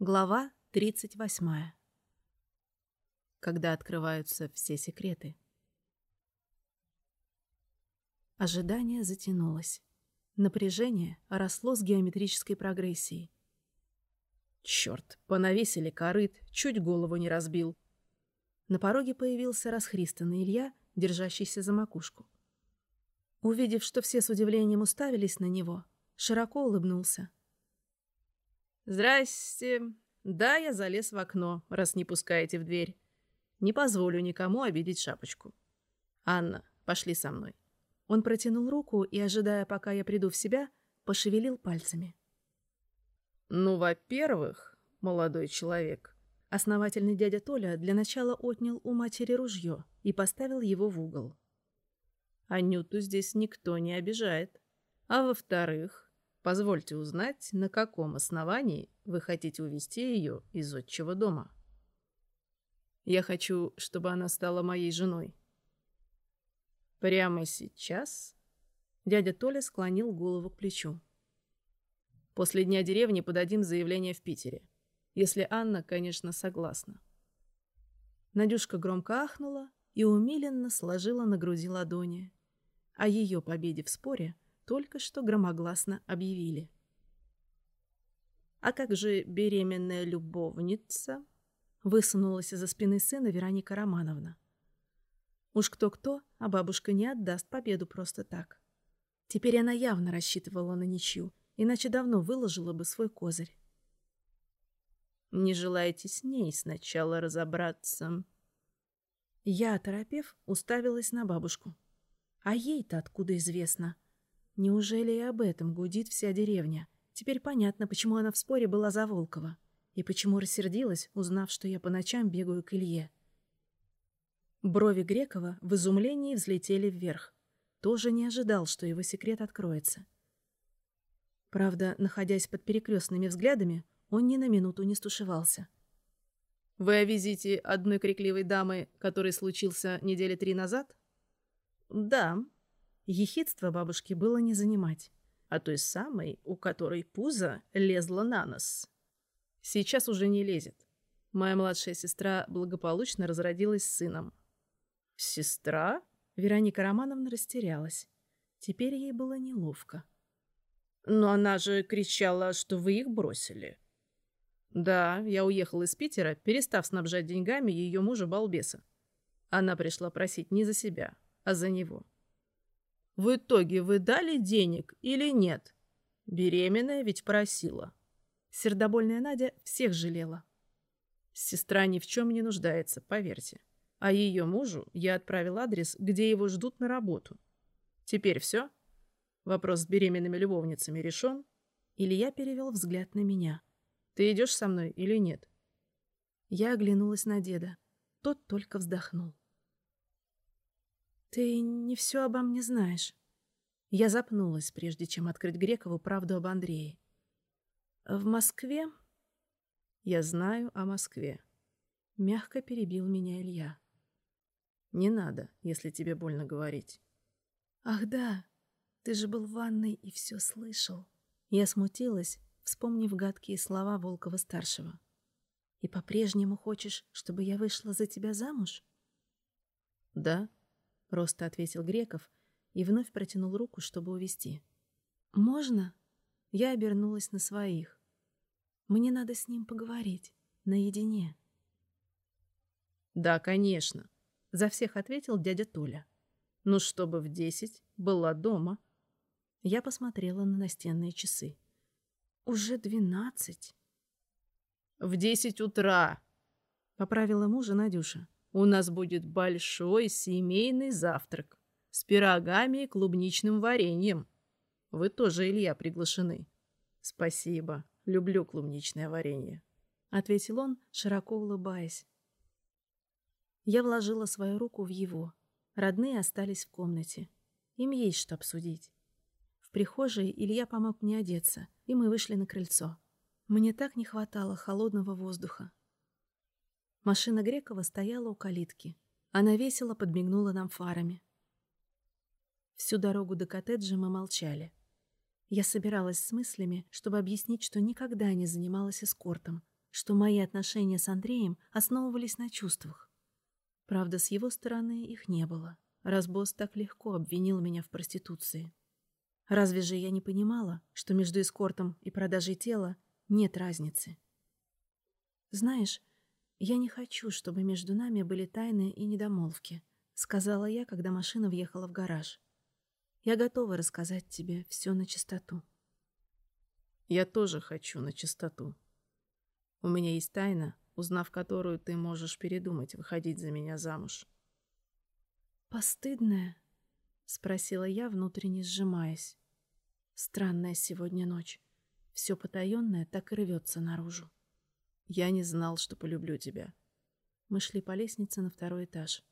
Глава 38. Когда открываются все секреты. Ожидание затянулось. Напряжение росло с геометрической прогрессией. Черт, понавесили корыт, чуть голову не разбил. На пороге появился расхристанный Илья, держащийся за макушку. Увидев, что все с удивлением уставились на него, широко улыбнулся. «Здрасте. Да, я залез в окно, раз не пускаете в дверь. Не позволю никому обидеть шапочку. Анна, пошли со мной». Он протянул руку и, ожидая, пока я приду в себя, пошевелил пальцами. «Ну, во-первых, молодой человек...» Основательный дядя Толя для начала отнял у матери ружье и поставил его в угол. «Анюту здесь никто не обижает. А во-вторых, Позвольте узнать, на каком основании вы хотите увести ее из отчего дома. Я хочу, чтобы она стала моей женой. Прямо сейчас дядя Толя склонил голову к плечу. После дня деревни подадим заявление в Питере. Если Анна, конечно, согласна. Надюшка громко ахнула и умиленно сложила на груди ладони. О ее победе в споре – только что громогласно объявили. «А как же беременная любовница?» высунулась из-за спины сына Вероника Романовна. Уж кто-кто, а бабушка не отдаст победу просто так. Теперь она явно рассчитывала на ничью, иначе давно выложила бы свой козырь. «Не желаете с ней сначала разобраться?» Я, оторопев, уставилась на бабушку. А ей-то откуда известно? Неужели и об этом гудит вся деревня? Теперь понятно, почему она в споре была за Волкова. И почему рассердилась, узнав, что я по ночам бегаю к Илье. Брови Грекова в изумлении взлетели вверх. Тоже не ожидал, что его секрет откроется. Правда, находясь под перекрестными взглядами, он ни на минуту не стушевался. «Вы о визите одной крикливой дамы, который случился недели три назад?» «Да», Ехидство бабушки было не занимать. А той самой, у которой пузо лезло на нос. Сейчас уже не лезет. Моя младшая сестра благополучно разродилась сыном. «Сестра?» Вероника Романовна растерялась. Теперь ей было неловко. «Но она же кричала, что вы их бросили». «Да, я уехал из Питера, перестав снабжать деньгами ее мужа-балбеса. Она пришла просить не за себя, а за него». В итоге вы дали денег или нет? Беременная ведь просила. Сердобольная Надя всех жалела. Сестра ни в чем не нуждается, поверьте. А ее мужу я отправил адрес, где его ждут на работу. Теперь все? Вопрос с беременными любовницами решен? Илья перевел взгляд на меня. Ты идешь со мной или нет? Я оглянулась на деда. Тот только вздохнул. «Ты не все обо мне знаешь». Я запнулась, прежде чем открыть Грекову правду об Андрее. «В Москве?» «Я знаю о Москве», — мягко перебил меня Илья. «Не надо, если тебе больно говорить». «Ах да, ты же был в ванной и все слышал». Я смутилась, вспомнив гадкие слова Волкова-старшего. «И по-прежнему хочешь, чтобы я вышла за тебя замуж?» «Да», — просто ответил Греков и вновь протянул руку, чтобы увести. «Можно?» Я обернулась на своих. «Мне надо с ним поговорить. Наедине». «Да, конечно», — за всех ответил дядя Толя. «Ну, чтобы в десять была дома». Я посмотрела на настенные часы. «Уже двенадцать». «В десять утра», — поправила мужа Надюша. У нас будет большой семейный завтрак с пирогами и клубничным вареньем. Вы тоже, Илья, приглашены. Спасибо. Люблю клубничное варенье. Ответил он, широко улыбаясь. Я вложила свою руку в его. Родные остались в комнате. Им есть что обсудить. В прихожей Илья помог мне одеться, и мы вышли на крыльцо. Мне так не хватало холодного воздуха. Машина Грекова стояла у калитки. Она весело подмигнула нам фарами. Всю дорогу до коттеджа мы молчали. Я собиралась с мыслями, чтобы объяснить, что никогда не занималась эскортом, что мои отношения с Андреем основывались на чувствах. Правда, с его стороны их не было, раз босс так легко обвинил меня в проституции. Разве же я не понимала, что между эскортом и продажей тела нет разницы? Знаешь, я не хочу, чтобы между нами были тайны и недомолвки, сказала я, когда машина въехала в гараж. Я готова рассказать тебе все на чистоту. Я тоже хочу на чистоту. У меня есть тайна, узнав которую ты можешь передумать выходить за меня замуж. Постыдная? Спросила я, внутренне сжимаясь. Странная сегодня ночь. Все потаенное так и рвется наружу. Я не знал, что полюблю тебя. Мы шли по лестнице на второй этаж.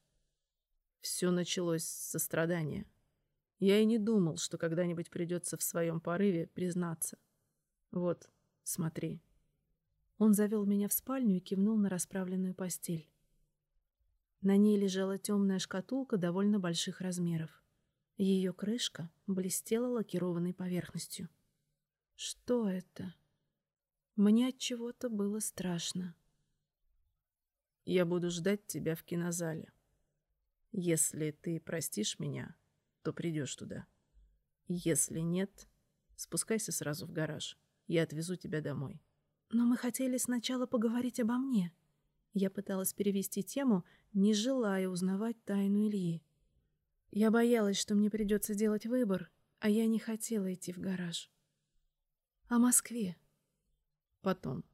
Все началось с сострадания. Я и не думал, что когда-нибудь придется в своем порыве признаться. Вот, смотри. Он завел меня в спальню и кивнул на расправленную постель. На ней лежала темная шкатулка довольно больших размеров. Ее крышка блестела лакированной поверхностью. Что это? Мне от чего-то было страшно. Я буду ждать тебя в кинозале. Если ты простишь меня, то придешь туда. Если нет, спускайся сразу в гараж. Я отвезу тебя домой. Но мы хотели сначала поговорить обо мне. Я пыталась перевести тему, не желая узнавать тайну Ильи. Я боялась, что мне придется делать выбор, а я не хотела идти в гараж. О Москве. Потом,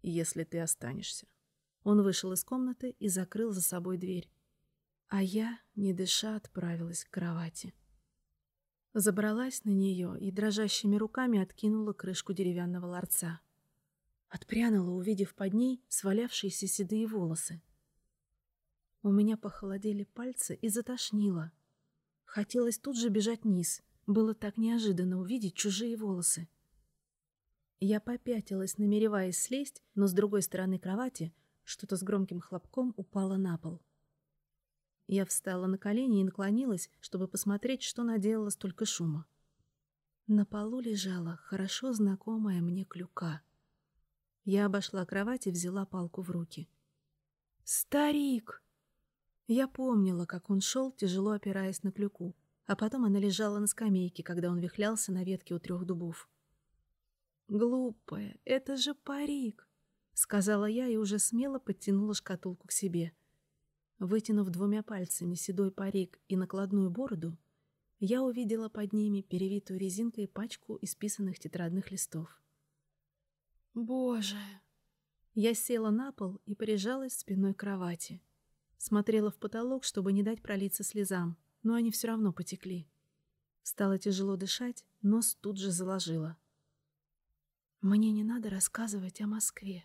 если ты останешься. Он вышел из комнаты и закрыл за собой дверь. А я, не дыша, отправилась к кровати. Забралась на нее и дрожащими руками откинула крышку деревянного ларца. Отпрянула, увидев под ней свалявшиеся седые волосы. У меня похолодели пальцы и затошнило. Хотелось тут же бежать вниз. Было так неожиданно увидеть чужие волосы. Я попятилась, намереваясь слезть, но с другой стороны кровати что-то с громким хлопком упало на пол. Я встала на колени и наклонилась, чтобы посмотреть, что наделала столько шума. На полу лежала хорошо знакомая мне клюка. Я обошла кровать и взяла палку в руки. «Старик!» Я помнила, как он шел, тяжело опираясь на клюку, а потом она лежала на скамейке, когда он вихлялся на ветке у трех дубов. «Глупая, это же парик!» — сказала я и уже смело подтянула шкатулку к себе. Вытянув двумя пальцами седой парик и накладную бороду, я увидела под ними перевитую резинкой пачку исписанных тетрадных листов. «Боже!» Я села на пол и прижалась спиной к кровати. Смотрела в потолок, чтобы не дать пролиться слезам, но они все равно потекли. Стало тяжело дышать, нос тут же заложило. Мне не надо рассказывать о Москве.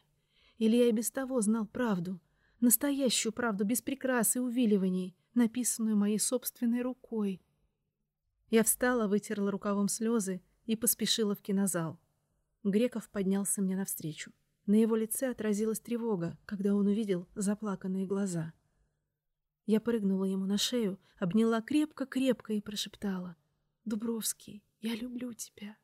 Или я и без того знал правду, настоящую правду, без прикрас и увиливаний, написанную моей собственной рукой. Я встала, вытерла рукавом слезы и поспешила в кинозал. Греков поднялся мне навстречу. На его лице отразилась тревога, когда он увидел заплаканные глаза. Я прыгнула ему на шею, обняла крепко-крепко и прошептала. «Дубровский, я люблю тебя».